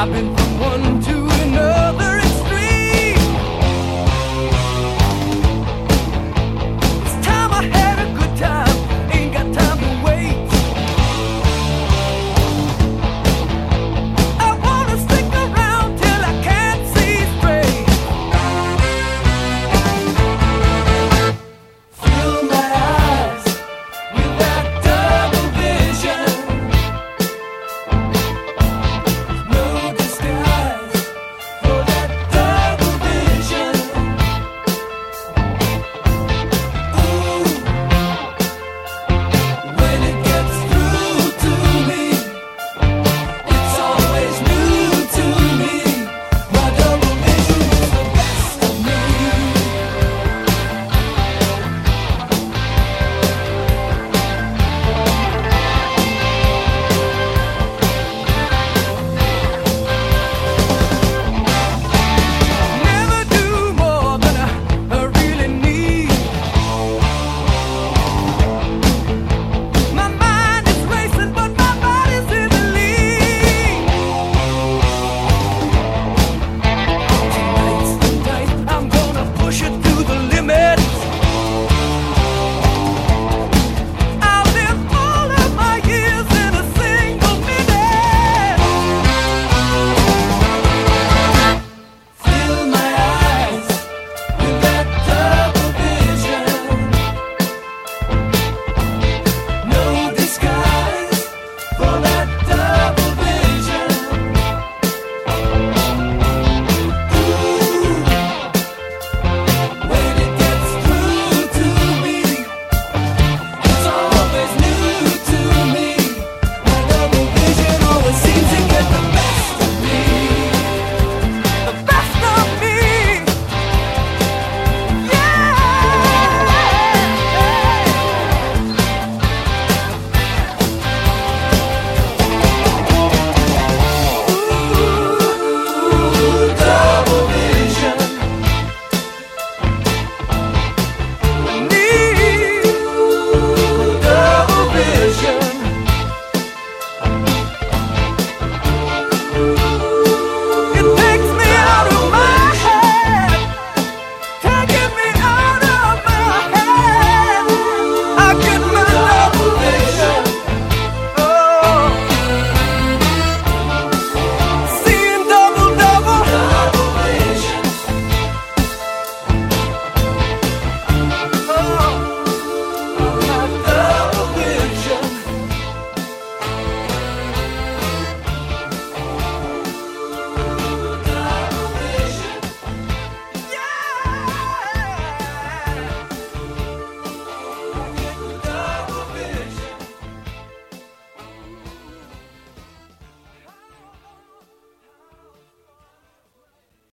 I've been from one to